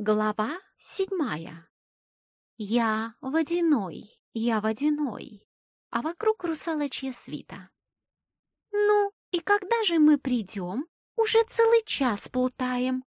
Глава седьмая. Я водяной, я водяной, а вокруг русалочья свита. Ну, и когда же мы придем? Уже целый час плутаем.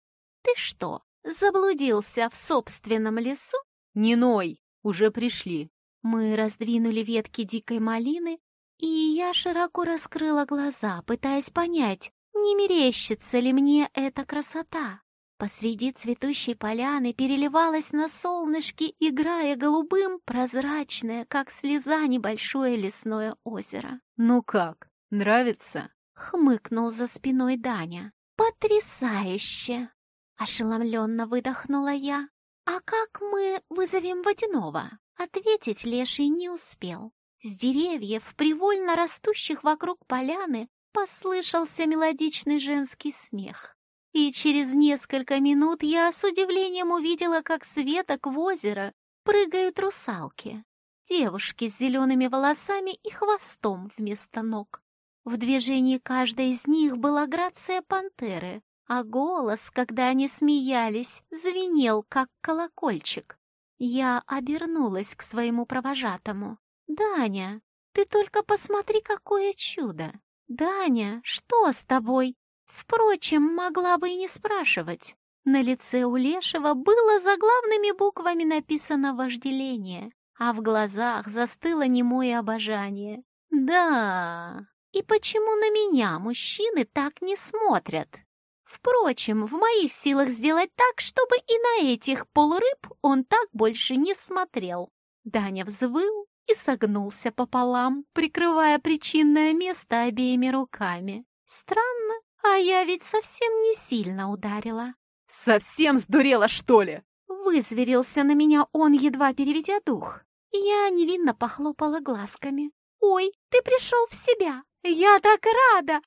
Ты что, заблудился в собственном лесу? Не ной, уже пришли. Мы раздвинули ветки дикой малины, и я широко раскрыла глаза, пытаясь понять, не мерещится ли мне эта красота. Посреди цветущей поляны переливалось на солнышке, играя голубым, прозрачное, как слеза, небольшое лесное озеро. «Ну как, нравится?» — хмыкнул за спиной Даня. «Потрясающе!» — ошеломленно выдохнула я. «А как мы вызовем водяного?» Ответить леший не успел. С деревьев, привольно растущих вокруг поляны, послышался мелодичный женский смех. И через несколько минут я с удивлением увидела, как с веток в озеро прыгают русалки. Девушки с зелеными волосами и хвостом вместо ног. В движении каждой из них была грация пантеры, а голос, когда они смеялись, звенел, как колокольчик. Я обернулась к своему провожатому. «Даня, ты только посмотри, какое чудо! Даня, что с тобой? Впрочем, могла бы и не спрашивать. На лице у Лешего было заглавными буквами написано «вожделение», а в глазах застыло немое обожание. «Да, и почему на меня мужчины так не смотрят?» Впрочем, в моих силах сделать так, чтобы и на этих полурыб он так больше не смотрел. Даня взвыл и согнулся пополам, прикрывая причинное место обеими руками. Странно, а я ведь совсем не сильно ударила. Совсем сдурела, что ли? Вызверился на меня он, едва переведя дух. Я невинно похлопала глазками. «Ой, ты пришел в себя! Я так рада!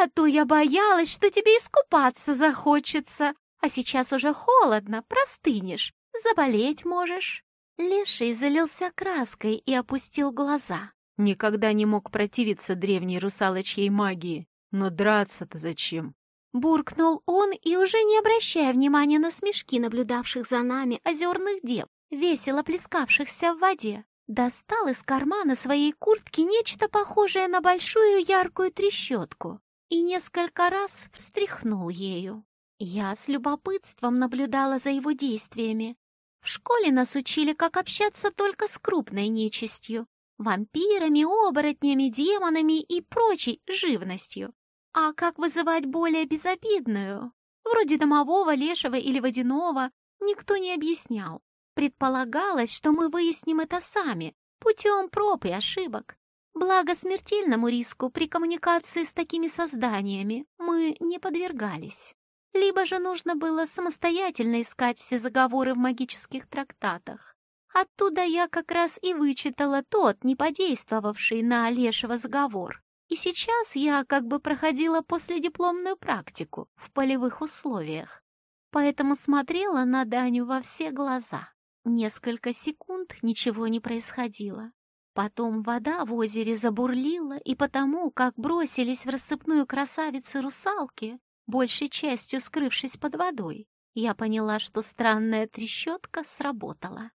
А то я боялась, что тебе искупаться захочется. А сейчас уже холодно, простынешь, заболеть можешь». Леший залился краской и опустил глаза. Никогда не мог противиться древней русалочьей магии. Но драться-то зачем? Буркнул он и, уже не обращая внимания на смешки наблюдавших за нами озерных дев, весело плескавшихся в воде, достал из кармана своей куртки нечто похожее на большую яркую трещотку и несколько раз встряхнул ею. Я с любопытством наблюдала за его действиями. В школе нас учили, как общаться только с крупной нечистью, вампирами, оборотнями, демонами и прочей живностью. А как вызывать более безобидную? Вроде домового, лешего или водяного никто не объяснял. Предполагалось, что мы выясним это сами, путем проб и ошибок. Благо смертельному риску при коммуникации с такими созданиями мы не подвергались. Либо же нужно было самостоятельно искать все заговоры в магических трактатах. Оттуда я как раз и вычитала тот, не подействовавший на Лешего заговор. И сейчас я как бы проходила последипломную практику в полевых условиях, поэтому смотрела на Даню во все глаза. Несколько секунд ничего не происходило. Потом вода в озере забурлила, и потому, как бросились в рассыпную красавицы-русалки, большей частью скрывшись под водой, я поняла, что странная трещотка сработала.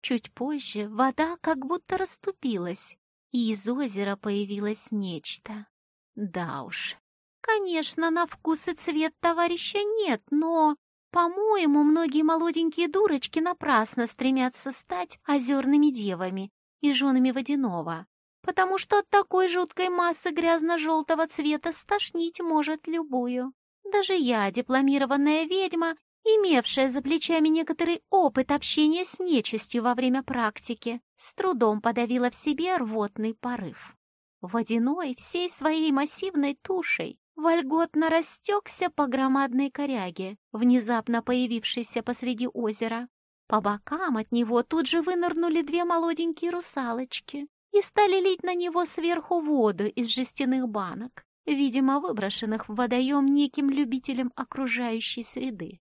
Чуть позже вода как будто расступилась, и из озера появилось нечто. Да уж, конечно, на вкус и цвет товарища нет, но, по-моему, многие молоденькие дурочки напрасно стремятся стать озерными девами и женами водяного, потому что от такой жуткой массы грязно-желтого цвета стошнить может любую. Даже я, дипломированная ведьма, имевшая за плечами некоторый опыт общения с нечистью во время практики, с трудом подавила в себе рвотный порыв. Водяной всей своей массивной тушей вольготно растекся по громадной коряге, внезапно появившейся посреди озера. По бокам от него тут же вынырнули две молоденькие русалочки и стали лить на него сверху воду из жестяных банок, видимо, выброшенных в водоем неким любителем окружающей среды.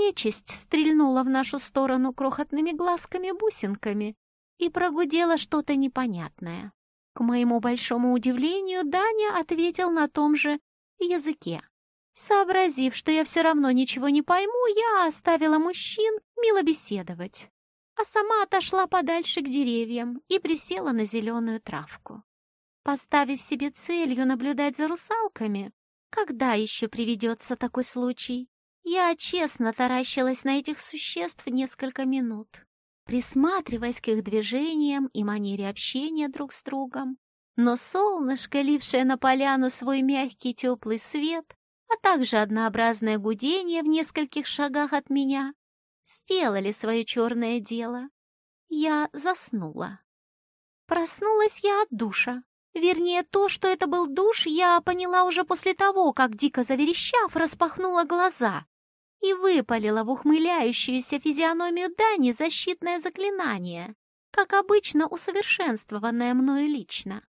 Нечисть стрельнула в нашу сторону крохотными глазками-бусинками и прогудела что-то непонятное. К моему большому удивлению, Даня ответил на том же языке. Сообразив, что я все равно ничего не пойму, я оставила мужчин мило беседовать, а сама отошла подальше к деревьям и присела на зеленую травку. Поставив себе целью наблюдать за русалками, когда еще приведется такой случай, я честно таращилась на этих существ несколько минут, присматриваясь к их движениям и манере общения друг с другом. Но солнышко, лившее на поляну свой мягкий теплый свет, а также однообразное гудение в нескольких шагах от меня, сделали свое черное дело. Я заснула. Проснулась я от душа. Вернее, то, что это был душ, я поняла уже после того, как, дико заверещав, распахнула глаза и выпалила в ухмыляющуюся физиономию Дани защитное заклинание, как обычно усовершенствованное мною лично.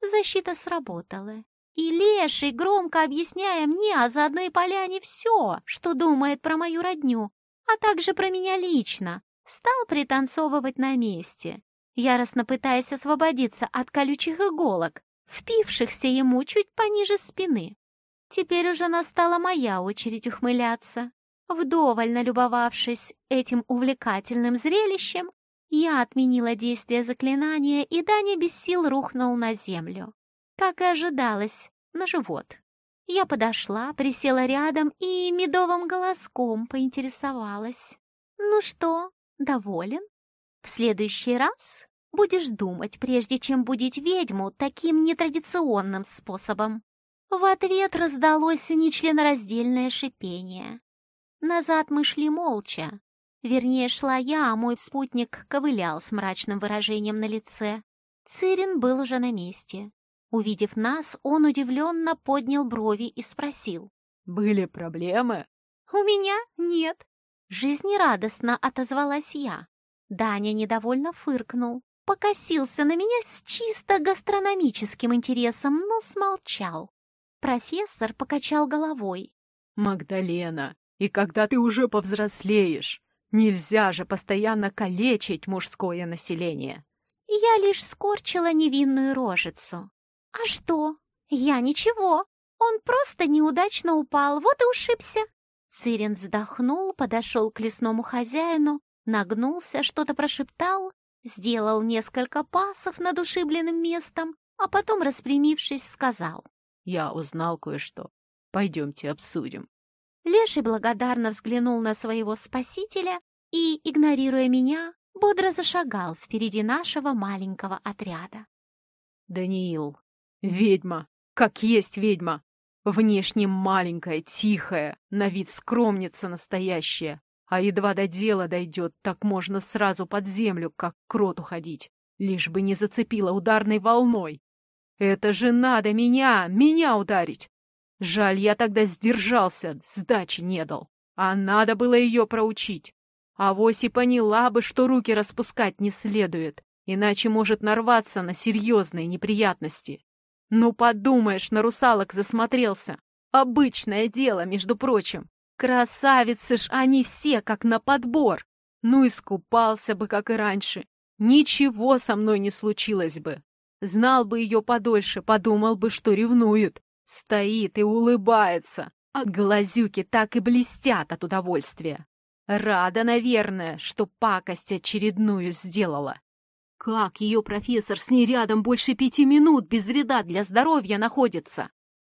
Защита сработала, и Леший, громко объясняя мне, а заодно и Поляне все, что думает про мою родню, а также про меня лично, стал пританцовывать на месте, яростно пытаясь освободиться от колючих иголок, впившихся ему чуть пониже спины. Теперь уже настала моя очередь ухмыляться. Вдоволь налюбовавшись этим увлекательным зрелищем, я отменила действие заклинания, и Даня без сил рухнул на землю как и ожидалось, на живот. Я подошла, присела рядом и медовым голоском поинтересовалась. «Ну что, доволен? В следующий раз будешь думать, прежде чем будить ведьму таким нетрадиционным способом». В ответ раздалось нечленораздельное шипение. Назад мы шли молча. Вернее, шла я, а мой спутник ковылял с мрачным выражением на лице. Цирин был уже на месте. Увидев нас, он удивленно поднял брови и спросил. «Были проблемы?» «У меня нет». Жизнерадостно отозвалась я. Даня недовольно фыркнул, покосился на меня с чисто гастрономическим интересом, но смолчал. Профессор покачал головой. «Магдалена, и когда ты уже повзрослеешь? Нельзя же постоянно калечить мужское население!» Я лишь скорчила невинную рожицу. «А что? Я ничего. Он просто неудачно упал, вот и ушибся». Цирин вздохнул, подошел к лесному хозяину, нагнулся, что-то прошептал, сделал несколько пасов над ушибленным местом, а потом, распрямившись, сказал. «Я узнал кое-что. Пойдемте обсудим». Леший благодарно взглянул на своего спасителя и, игнорируя меня, бодро зашагал впереди нашего маленького отряда. «Даниил, Ведьма, как есть ведьма. Внешне маленькая, тихая, на вид скромница настоящая. А едва до дела дойдет, так можно сразу под землю, как крот уходить, лишь бы не зацепила ударной волной. Это же надо меня, меня ударить. Жаль, я тогда сдержался, сдачи не дал. А надо было ее проучить. Авось и поняла бы, что руки распускать не следует, иначе может нарваться на серьезные неприятности. Ну, подумаешь, на русалок засмотрелся. Обычное дело, между прочим. Красавицы ж они все, как на подбор. Ну, искупался бы, как и раньше. Ничего со мной не случилось бы. Знал бы ее подольше, подумал бы, что ревнует. Стоит и улыбается, а глазюки так и блестят от удовольствия. Рада, наверное, что пакость очередную сделала. Как ее профессор с ней рядом больше пяти минут без вреда для здоровья находится?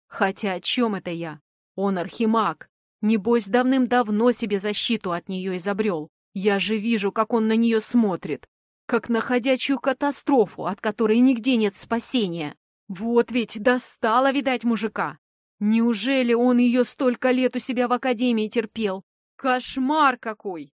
Хотя о чем это я? Он архимаг. Небось, давным-давно себе защиту от нее изобрел. Я же вижу, как он на нее смотрит. Как на ходячую катастрофу, от которой нигде нет спасения. Вот ведь достала, видать, мужика. Неужели он ее столько лет у себя в академии терпел? Кошмар какой!